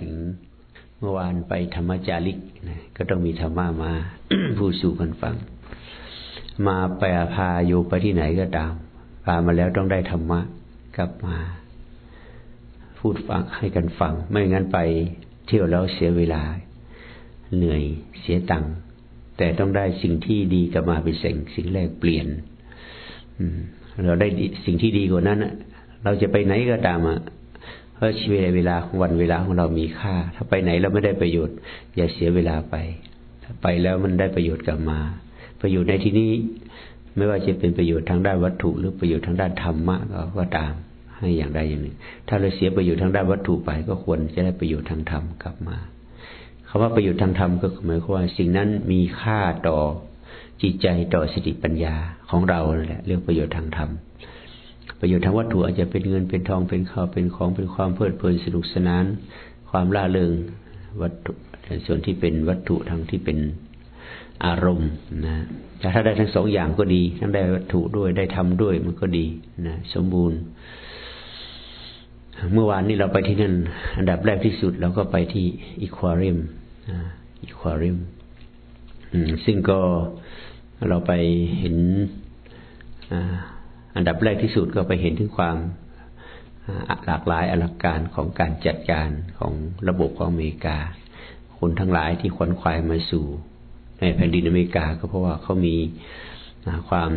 ถึงเมื่อวานไปธรรมจาริกนะก็ต้องมีธรรมะมาพูดสู่กันฟัง มาไปพาโยไปที่ไหนก็ตามพามาแล้วต้องได้ธรรมะกลับมา พูดฟังให้กันฟัง ไม่งั้นไปเที่ยวแล้วเสียเวลา เหนื่อยเสียตังค์แต่ต้องได้สิ่งที่ดีกลับมาเป็นสิ่งสิ่งแรกเปลี่ยนเราได้สิ่งที่ดีกว่านั้นเราจะไปไหนก็ตามอะ เพราะชีวิตเวลาของวันเวลาของเรามีค่า ถ้าไปไหนเราไม่ได้ประโยชน์ อย่าเสียเวลาไป ถ้าไปแล้วมันได้ประโยชน์กลับมา ประโยชน์ในที่นี้ไม่ว่าจะเป็นประโยชน์ทางด้านวัตถุหรือประโยชน์ทางด้านธรรมะก็ตามให้อย่างใดอย่างหนึ่ง ถ้าเราเสียประโยชน์ทางด้านวัตถุไป ก็ควรจะได้ประโยชน์ทางธรรมกลับมาคำว่าประโยชน์ทางธรรมก็หมายความว่าสิ่งนั้นมีค่าต่อจิตใจต่อสติปัญญาของเราแหละเรื่องประโยชน์ทางธรรม ประโยชน์ทางวัตถุอาจจะเป็นเงินเป็นทองเป็นข้าวเป็นของเป็นความเพลิดเพลินสนุกสนาน ความล่าเริงวัตถุส่วนที่เป็นวัตถุทางที่เป็นอารมณ์นะถ้าได้ทั้งสองอย่างก็ดี ทั้งได้วัตถุด้วยได้ทำด้วยมันก็ดีนะสมบูรณ์ เมื่อวานนี้เราไปที่นั่น อันดับแรกที่สุดเราก็ไปที่อีควาริมอีควาริมซึ่งก็เราไปเห็น อันดับแรกที่สุดก็ไปเห็นถึงความหลากหลายอลังการของการจัดการของระบบของอเมริกา คนทั้งหลายที่ขวนขวายมาสู่ ในแผ่นดินอเมริกา ก็เพราะว่าเขามีความ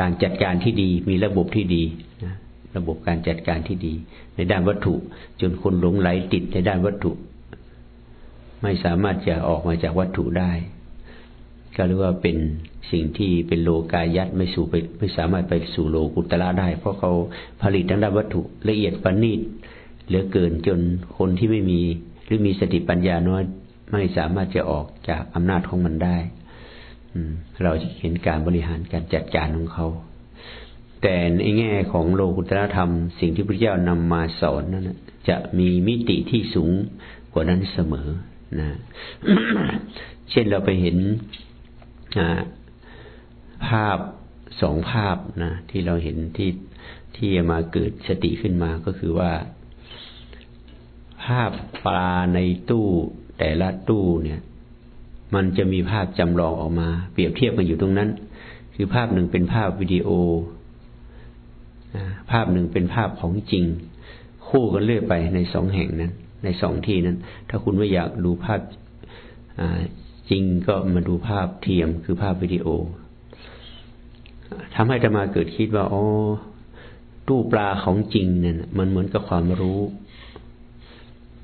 การจัดการที่ดี มีระบบที่ดีระบบการจัดการที่ดี ในด้านวัตถุ จนคนหลงไหลติดในด้านวัตถุ ไม่สามารถจะออกมาจากวัตถุได้ ก็เรียกว่าเป็น สิ่งที่เป็นโลกายัดไม่สู่ไปไม่สามารถไปสู่โลกุตละได้ เพราะเขาผลิตทางด้านวัตถุละเอียดประณีตเหลือเกินจนคนที่ไม่มีหรือมีสติปัญญาน้อยไม่สามารถจะออกจากอำนาจของมันได้เราจะเห็นการบริหารการจัดการของเขา แต่ในแง่ของโลกุตละธรรม สิ่งที่พระเจ้านำมาสอนนั้นจะมีมิติที่สูงกว่านั้นเสมอนะ เช่นเราไปเห็น ภาพสองภาพนะที่เราเห็นที่ที่มาเกิดสติขึ้นมาก็คือว่า ภาพปลาในตู้แต่ละตู้เนี่ย มันจะมีภาพจำลองออกมา เปรียบเทียบกันอยู่ตรงนั้น คือภาพหนึ่งเป็นภาพวิดีโอภาพหนึ่งเป็นภาพของจริง คู่กันเรื่อยไปในสองแห่งนั้น ในสองที่นั้น ถ้าคุณไม่อยากดูภาพจริงก็มาดูภาพเทียมคือภาพวิดีโอ ทำให้ธรรมาเกิดคิดว่าอ๋อตู้ปลาของจริงเนี่ยมันเหมือนกับความรู้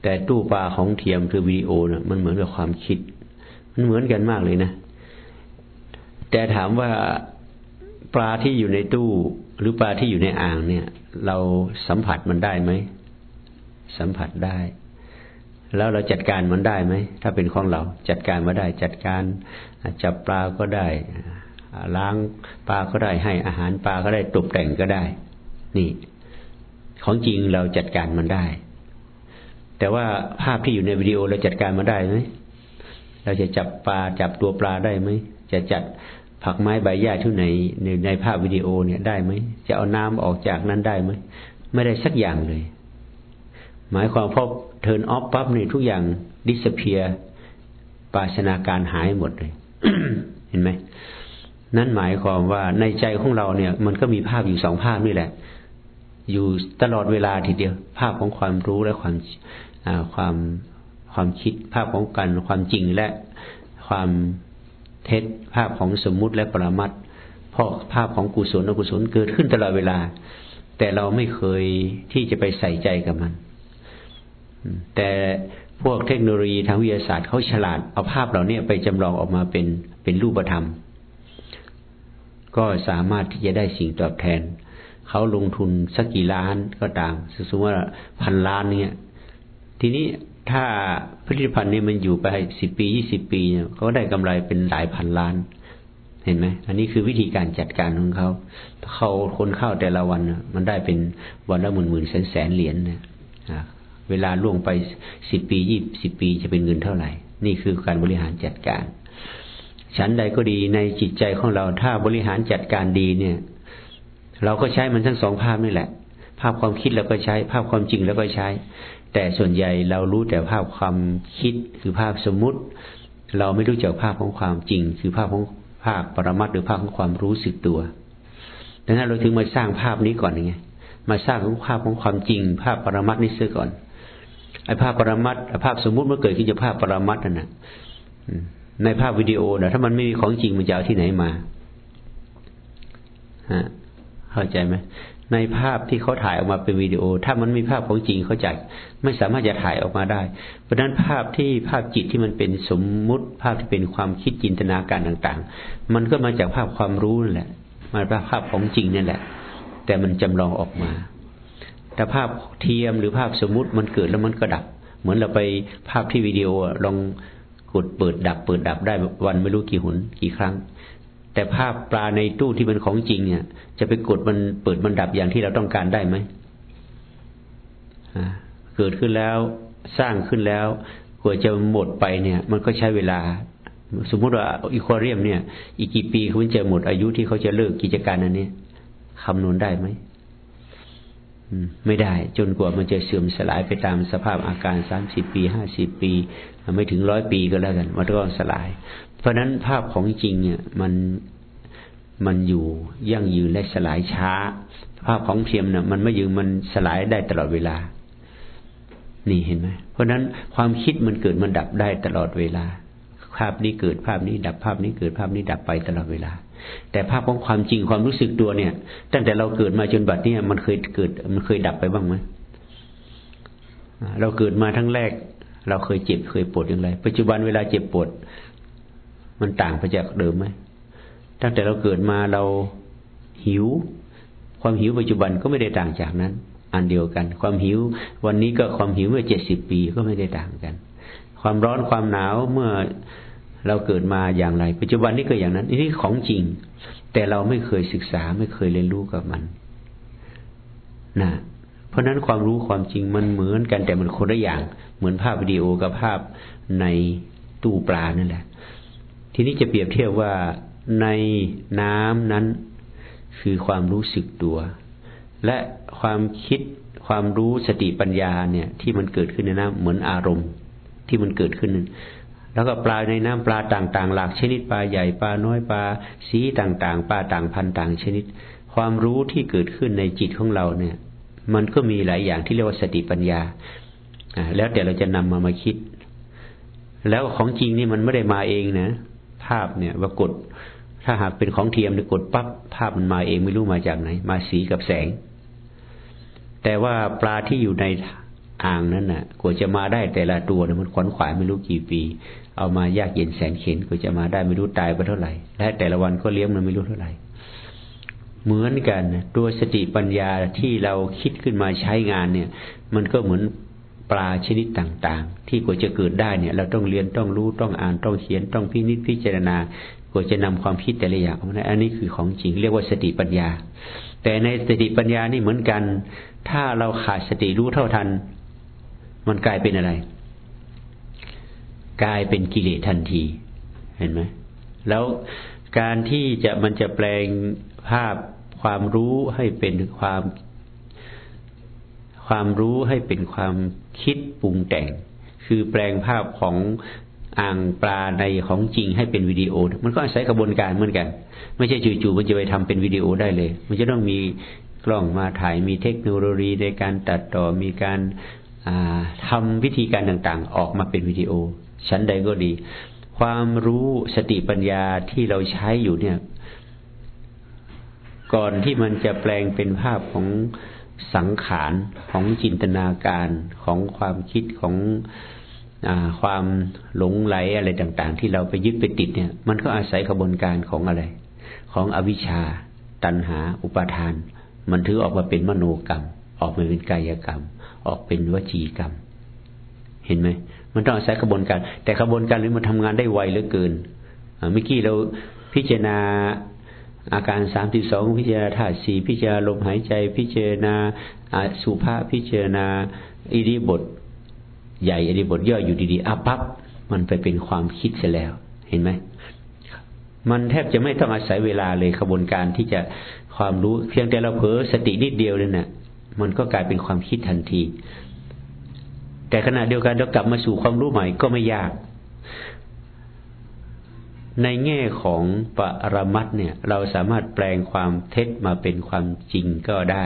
แต่ตู้ปลาของเทียมคือวิดีโอเนี่ยมันเหมือนกับความคิด มันเหมือนกันมากเลยนะ แต่ถามว่าปลาที่อยู่ในตู้ หรือปลาที่อยู่ในอ่างเนี่ย เราสัมผัสมันได้ไหมสัมผัสได้ แล้วเราจัดการมันได้ไหมถ้าเป็นของเราจัดการมาได้ จัดการจับปลาก็ได้ ล้างปลาก็ได้ให้อาหารปลาก็ได้ตกแต่งก็ได้ นี่ ของจริงเราจัดการมันได้ แต่ว่าภาพที่อยู่ในวิดีโอเราจัดการมาได้ไหมเราจะจับปลาจับตัวปลาได้ไหมจะจัดผักไม้ใบหญ้าที่ไหนในในภาพวิดีโอเนี่ยได้ไหมจะเอาน้ำออกจากนั้นได้ไหมไม่ได้สักอย่างเลย หมายความพบเทิร์นออฟปั๊บนี่ทุกอย่างดิสเพียปาชนาการหายหมดเลย เห็นไหม นั่นหมายความว่าในใจของเราเนี่ย มันก็มีภาพอยู่สองภาพนี่แหละ อยู่ตลอดเวลาทีเดียว ภาพของความรู้และความความความคิดภาพของการความจริงและความเท็จภาพของสมมุติและปรมัตเพราะภาพของกุศลอกุศลเกิดขึ้นตลอดเวลา แต่เราไม่เคยที่จะไปใส่ใจกับมัน แต่พวกเทคโนโลยีทางวิทยาศาสตร์เขาฉลาดเอาภาพเหล่านี้ไปจำลองออกมาเป็นเป็นรูปธรรม ก็สามารถที่จะได้สิ่งตอบแทน เขาลงทุนสักกี่ล้านก็ตามสมมติว่าพันล้านเนี่ย ทีนี้ถ้าผลิตภัณฑ์นี้มันอยู่ไปสิบปียี่สิบปีเนี่ยเขาได้กำไรเป็นหลายพันล้าน เห็นไหมอันนี้คือวิธีการจัดการของเขาเขาคนเข้าแต่ละวันมันได้เป็นวันละหมื่นหมื่นแสนแสนเหรียญเนี่ยเวลาล่วงไปสิบปียี่สิบปีจะเป็นเงินเท่าไหร่ นี่คือการบริหารจัดการ ฉันใดก็ดีในจิตใจของเราถ้าบริหารจัดการดีเนี่ย เราก็ใช้มันทั้งสองภาพนี่แหละ ภาพความคิดเราก็ใช้ ภาพความจริงเราก็ใช้ แต่ส่วนใหญ่เรารู้แต่ภาพความคิดคือภาพสมมุติ เราไม่รู้จักภาพของความจริง คือภาพของภาพปรมัตหรือภาพของความรู้สึกตัวดังนั้นเราถึงมาสร้างภาพนี้ก่อนไงมาสร้างของภาพของความจริง ภาพปรมัตนี้เสียก่อนไอ้ภาพปรมัตภาพสมมุติเมื่อเกิดขึ้นจากภาพปรมัตนั่นนะ ในภาพวิดีโอนะถ้ามันไม่มีของจริงมันจะเอาที่ไหนมาฮะเข้าใจไหมในภาพที่เขาถ่ายออกมาเป็นวิดีโอ ถ้ามันมีภาพของจริงเขาจะไม่สามารถจะถ่ายออกมาได้ เพราะฉะนั้นภาพที่ภาพจิตที่มันเป็นสมมุติ ภาพที่เป็นความคิดจินตนาการต่างๆ มันก็มาจากภาพความรู้นั่นแหละมาจากภาพของจริงนั่นแหละ แต่มันจำลองออกมา แต่ภาพเทียมหรือภาพสมมุติมันเกิดแล้วมันก็ดับ เหมือนเราไปภาพที่วิดีโอลอง กดเปิดดับเปิดดับได้วันไม่รู้กี่หุนกี่ครั้ง แต่ภาพปลาในตู้ที่เป็นของจริงเนี่ยจะไปกดมันเปิดมันดับอย่างที่เราต้องการได้ไหมเกิดขึ้นแล้วสร้างขึ้นแล้วกว่าจะหมดไปเนี่ย มันก็ใช้เวลา สมมติว่าอีควาเรียมเนี่ย อีกกี่ปีเขาจะหมดอายุที่เขาจะเลิกกิจการอันนี้คำนวณได้ไหม ไม่ได้จนกว่ามันจะเสื่อมสลายไปตามสภาพอาการสามสิบปีห้าสิบปี ไม่ถึงร้อยปีก็แล้วกันมันก็สลาย เพราะนั้นภาพของจริงเนี่ยมันมันอยู่ยั่งยืนและสลายช้า ภาพของเทียมเนี่ยมันไม่ยืนมันสลายได้ตลอดเวลา นี่เห็นไหมเพราะนั้นความคิดมันเกิดมันดับได้ตลอดเวลา ภาพนี้เกิดภาพนี้ดับภาพนี้เกิดภาพนี้ดับไปตลอดเวลา แต่ภาพของความจริงความรู้สึกตัวเนี่ย ตั้งแต่เราเกิดมาจนบัดเนี้มันเคยเกิด มันเคยดับไปบ้างไหมเราเกิดมาทั้งแรก เราเคยเจ็บเคยปวดอย่างไร ปัจจุบันเวลาเจ็บปวด มันต่างไปจากเดิมไหมตั้งแต่เราเกิดมาเราหิว ความหิวปัจจุบันก็ไม่ได้ต่างจากนั้น อันเดียวกัน ความหิว วันนี้ก็ความหิวเมื่อเจ็ดสิบปีก็ไม่ได้ต่างกัน ความร้อนความหนาวเมื่อ เราเกิดมาอย่างไร ปัจจุบันนี้ก็อย่างนั้นนี่ของจริง แต่เราไม่เคยศึกษาไม่เคยเรียนรู้กับมันนะเพราะนั้นความรู้ความจริงมันเหมือนกันแต่มันคนละอย่าง เหมือนภาพวิดีโอกับภาพในตู้ปลานั่นแหละ ทีนี้จะเปรียบเทียบว่าในน้ำนั้นคือความรู้สึกตัว และความคิดความรู้สติปัญญาเนี่ย ที่มันเกิดขึ้นในน้ำเหมือนอารมณ์ ที่มันเกิดขึ้น แล้วก็ปลาในน้ำปลาต่างๆ หลากชนิดปลาใหญ่ปลาน้อยปลาสีต่างๆ ปลาต่างพันต่างชนิด ความรู้ที่เกิดขึ้นในจิตของเราเนี่ย มันก็มีหลายอย่างที่เรียกว่าสติปัญญาแล้วแต่เราจะนำมามาคิด แล้วของจริงนี่มันไม่ได้มาเองนะ ภาพเนี่ยว่ากดถ้าหากเป็นของเทียมเนี่ยกดปั๊บภาพมันมาเองไม่รู้มาจากไหน มาสีกับแสง แต่ว่าปลาที่อยู่ใน อ่างนั้นน่ะกว่าจะมาได้แต่ละตัวเนี่ยมันขวนขวายไม่รู้กี่ปี เอามายากเย็นแสนเข็นกว่าจะมาได้ไม่รู้ตายไปเท่าไหร่ และแต่ละวันก็เลี้ยงมันไม่รู้เท่าไหร่ เหมือนกันตัวสติปัญญาที่เราคิดขึ้นมาใช้งานเนี่ย มันก็เหมือนปลาชนิดต่างๆ ที่กว่าจะเกิดได้เนี่ย เราต้องเรียนต้องรู้ต้องอ่านต้องเขียนต้องพินิจพิจารณากว่าจะนำความคิดแต่ละอย่างออกมาอันนี้คือของจริงเรียกว่าสติปัญญา แต่ในสติปัญญานี่เหมือนกัน ถ้าเราขาดสติรู้เท่าทัน มันกลายเป็นอะไร กลายเป็นกิเลสทันที เห็นไหมแล้วการที่จะมันจะแปลงภาพความรู้ให้เป็นความ ความรู้ให้เป็นความคิดปรุงแต่ง คือแปลงภาพของอ่างปลาในของจริงให้เป็นวิดีโอ มันก็อาศัยกระบวนการเหมือนกัน ไม่ใช่จู่ๆมันจะไปทำเป็นวิดีโอได้เลย มันจะต้องมีกล้องมาถ่ายมีเทคโนโลยีในการตัดต่อมีการ ทำวิธีการต่างๆ ออกมาเป็นวิดีโอ ชั้นใดก็ดี ความรู้สติปัญญาที่เราใช้อยู่เนี่ย ก่อนที่มันจะแปลงเป็นภาพของสังขารของจินตนาการของความคิดของอความหลงไหลอะไรต่าง ๆ ที่เราไปยึดไปติดเนี่ย มันก็อาศัยกระบวนการของอะไร ของอวิชชา ตัณหา อุปาทาน มันถือออกมาเป็นมโนกรรม ออกมาเป็นกายกรรม ออกเป็นวจีกรรม เห็นไหมมันต้องอาศัยกระบวนการ แต่กระบวนการนี้มันทำงานได้ไวเหลือเกินเมื่อกี้เราพิจารณาอาการสามสิบสองพิจารณาธาตุสี่พิจารณาลมหายใจ พิจารณาสุภาพพิจารณาอิริบท ใหญ่อิริบทย่อยอยู่ดีๆอาปั๊บมันไปเป็นความคิดเสียแล้ว เห็นไหมมันแทบจะไม่ต้องอาศัยเวลาเลยขบวนการที่จะความรู้เพียงแต่เราเผลอสตินิดเดียวเลยนะี่ย มันก็กลายเป็นความคิดทันที แต่ขณะเดียวกันเรากลับมาสู่ความรู้ใหม่ก็ไม่ยาก ในแง่ของปรมัตเนี่ย เราสามารถแปลงความเท็จมาเป็นความจริงก็ได้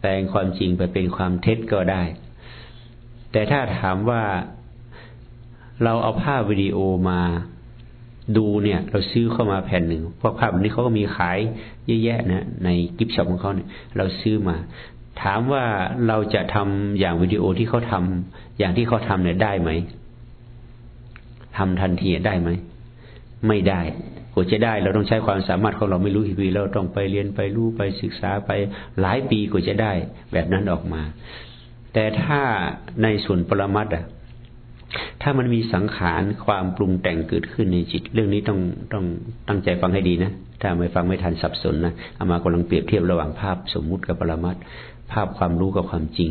แปลงความจริงไปเป็นความเท็จก็ได้ แต่ถ้าถามว่าเราเอาภาพวิดีโอมาดูเนี่ย เราซื้อเข้ามาแผ่นหนึ่งพวกภาพนี้เขาก็มีขายเยอะแยะนะในกิฟช็อปของเขาเนี่ย เราซื้อมา ถามว่าเราจะทำอย่างวิดีโอที่เขาทาอย่างที่เขาทำเนี่ยได้ไหมทำทันทีได้ไหมไม่ได้กว่าจะได้เราต้องใช้ความสามารถของเราไม่รู้กี่ปีเราต้องไปเรียนไปรู้ไปศึกษาไปหลายปีกว่าจะได้แบบนั้นออกมา แต่ถ้าในส่วนปรมัตอะ ถ้ามันมีสังขารความปรุงแต่งเกิดขึ้นในจิต เรื่องนี้ต้องต้องตั้งใจฟังให้ดีนะ ถ้าไม่ฟังไม่ทันสับสนนะเอามากำลังเปรียบเทียบระหว่างภาพสมมุติกับปรมัตภาพความรู้กับความจริง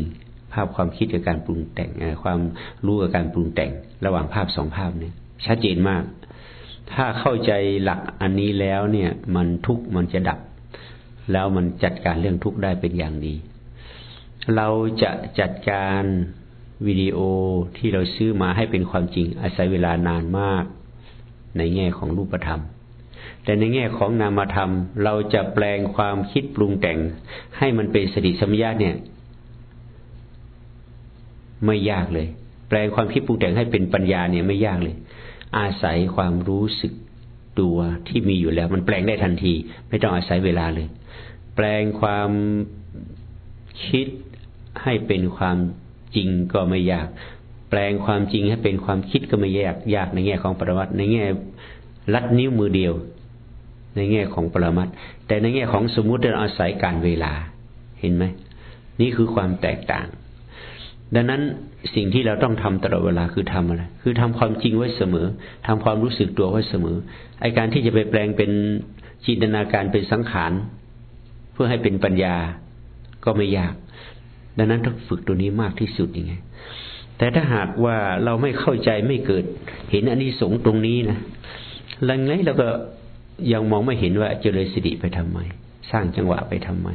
ภาพความคิดกับการปรุงแต่งความรู้กับการปรุงแต่ง ระหว่างภาพสองภาพเนี่ยชัดเจนมาก ถ้าเข้าใจหลักอันนี้แล้วเนี่ย มันทุกมันจะดับ แล้วมันจัดการเรื่องทุกได้เป็นอย่างดี เราจะจัดการ วิดีโอที่เราซื้อมาให้เป็นความจริง อาศัยเวลานานมาก ในแง่ของรูปธรรม แต่ในแง่ของนามธรรม เราจะแปลงความคิดปรุงแต่ง ให้มันเป็นสติสัมยาเนี่ย ไม่ยากเลย แปลงความคิดปรุงแต่งให้เป็นปัญญาเนี่ยไม่ยากเลย อาศัยความรู้สึกตัวที่มีอยู่แล้ว มันแปลงได้ทันที ไม่ต้องอาศัยเวลาเลย แปลงความคิดให้เป็นความ จริงก็ไม่ยาก แปลงความจริงให้เป็นความคิดก็ไม่ยากยากในแง่ของปรมัตในแง่ลัดนิ้วมือเดียว ในแง่ของปรมัตแต่ในแง่ของสมมุติเราอาศัยการเวลาเห็นไหมนี่คือความแตกต่าง ดังนั้นสิ่งที่เราต้องทำตลอดเวลาคือทำอะไร คือทำความจริงไว้เสมอทำความรู้สึกตัวไว้เสมอ ไอการที่จะไปแปลงเป็นจินตนาการเป็นสังขาร เพื่อให้เป็นปัญญาก็ไม่ยาก ดังนั้นต้องฝึกตัวนี้มากที่สุดยังไง แต่ถ้าหากว่าเราไม่เข้าใจไม่เกิด เห็นอันนี้สงตรงนี้นะลังไงเราก็ยังมองไม่เห็นว่าเจริญสติไปทำไม สร้างจังหวะไปทำไม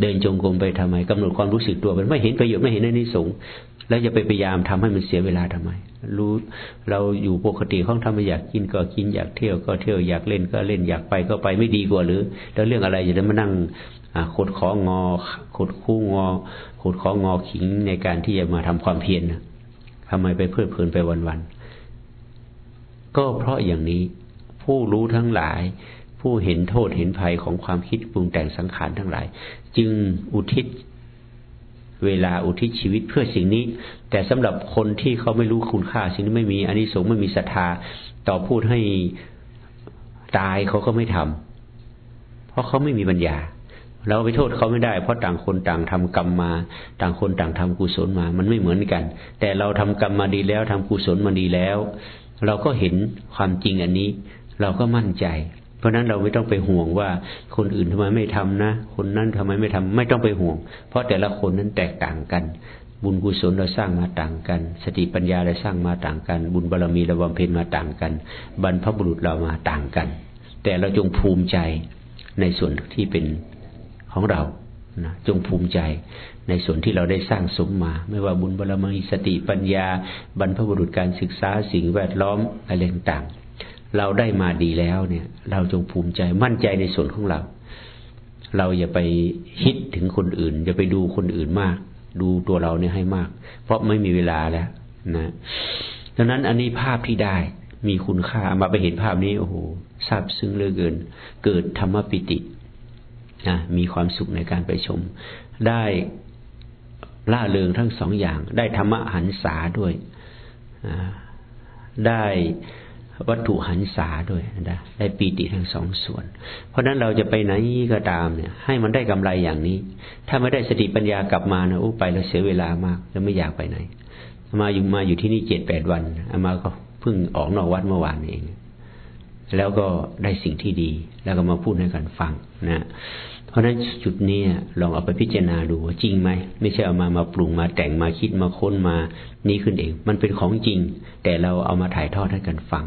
เดินจงกรมไปทำไมกำหนดความรู้สึกตัวมันไม่เห็นประโยชน์ไม่เห็นอันนี้สงแล้วจะไปพยายามทำให้มันเสียเวลาทำไม รู้เราอยู่ปกติห้องทำไมอยากกินก็กินอยากเที่ยวก็เที่ยวอยากเล่นก็เล่นอยากไปก็ไปไม่ดีกว่าหรือ แล้วเรื่องอะไรจะได้มานั่ง ขดของอขดคู่งอขดของอขิงในการที่จะมาทำความเพียรนะทำไมไปเพลิดเพลินไปวันๆ ก็เพราะอย่างนี้ผู้รู้ทั้งหลาย ผู้เห็นโทษเห็นภัยของความคิดปรุงแต่งสังขารทั้งหลาย จึงอุทิศเวลาอุทิศชีวิตเพื่อสิ่งนี้ แต่สำหรับคนที่เขาไม่รู้คุณค่า สิ่งนี้ไม่มีอันนี้สงไม่มีศรัทธา ต่อพูดให้ตายเขาก็ไม่ทำเพราะเขาไม่มีปัญญา เราไปโทษเขาไม่ได้ เพราะต่างคนต่างทำกรรมมา ต่างคนต่างทำกุศลมา มันไม่เหมือนกัน แต่เราทำกรรมมาดีแล้วทำกุศลมาดีแล้ว เราก็เห็นความจริงอันนี้ เราก็มั่นใจ เพราะนั้นเราไม่ต้องไปห่วงว่าคนอื่นทำไมไม่ทำนะ คนนั้นทำไมไม่ทำไม่ต้องไปห่วง เพราะแต่ละคนนั้นแตกต่างกันบุญกุศลเราสร้างมาต่างกัน สติปัญญาเราสร้างมาต่างกัน บุญบารรมีเราบำเพ็ญมาต่างกัน บรรพบุรุษเรามาต่างกัน แต่เราจงภูมิใจในส่วนที่เป็น ของเรานะจงภูมิใจในส่วนที่เราได้สร้างสมมา ไม่ว่าบุญบารมีสติปัญญา บรรพบุรุษการศึกษาสิ่งแวดล้อมอะไรต่างเราได้มาดีแล้วเนี่ย เราจงภูมิใจมั่นใจในส่วนของเรา เราอย่าไปคิดถึงคนอื่น อย่าไปดูคนอื่นมาก ดูตัวเราเนี่ยให้มาก เพราะไม่มีเวลาแล้วนะดังนั้นอันนี้ภาพที่ได้มีคุณค่ามาไปเห็นภาพนี้โอ้โหซาบซึ้งเหลือเกิน เกิดธรรมปิติ นะมีความสุขในการไปชม ได้ล่าเริงทั้งสองอย่าง ได้ธรรมหันษาด้วยได้วัตถุหันษาด้วยนะได้ปีติทั้งสองส่วน เพราะนั้นเราจะไปไหนก็ตามเนี่ย ให้มันได้กำไรอย่างนี้ ถ้าไม่ได้สติปัญญากลับมานะโอ้ไปเราเสียเวลามาก แล้วไม่อยากไปไหน มาอยู่มาอยู่ที่นี่เจ็ดแปดวันอามาก็เพิ่งออกนอกวัดเมื่อวานเอง แล้วก็ได้สิ่งที่ดี แล้วก็มาพูดให้กันฟังนะเพราะฉะนั้นจุดนี้ลองเอาไปพิจารณาดูว่าจริงไหมไม่ใช่เอามามาปรุงมาแต่งมาคิดมาค้นมานี้ขึ้นเอง มันเป็นของจริง แต่เราเอามาถ่ายทอดให้กันฟัง